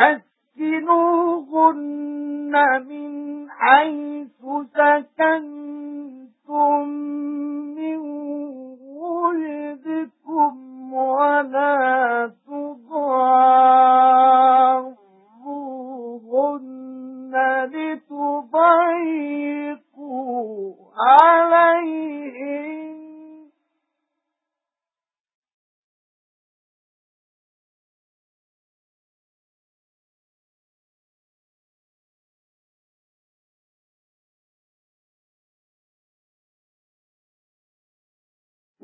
أسكنوهن من حيث سكنتم من وجدكم ولا تضاروهن لتضيقوا عليهم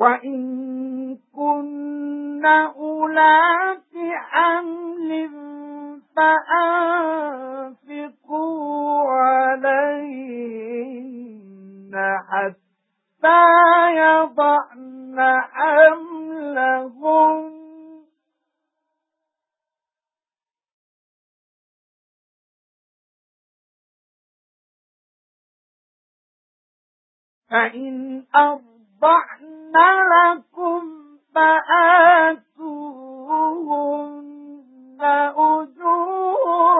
وَإِن كُنَّ أُولَاتِ حَمْلٍ فَأَنفِقُوا عَلَيْهِنَّ حَتَّى يَضَعْنَ حَمْلَهُنَّ فَإِنْ أَرْضَعْنَ لَكُمْ فَآتُوهُنَّ أُجُورَهُنَّ.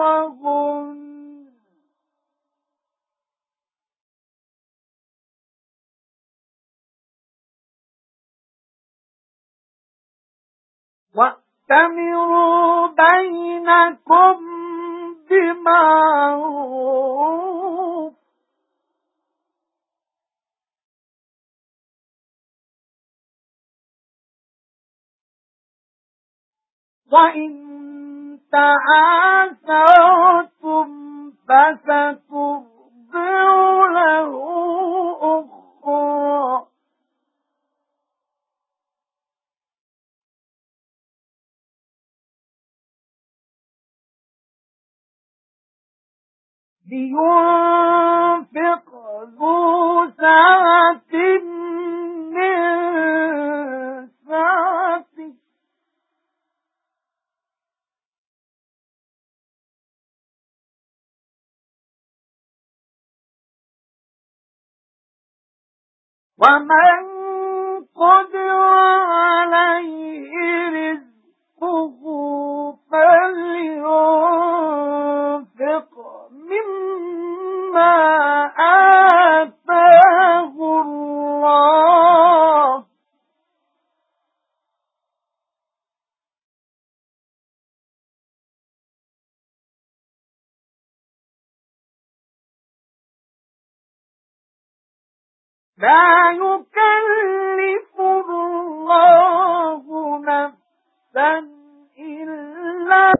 وَأْتَمِرُوا بَيْنَكُمْ بِمَعْرُوفٍ وَإِن تَعَاثَرْتُمْ فَسَتُرْضِعُ لَهُ أُخْرَى لينفق ذو سعة وَمَنْ قُدِرَ عَلَيْهِ رِزْقُهُ فَلْيُنْفِقْ مِمَّا آتَاهُ اللَّهُ لا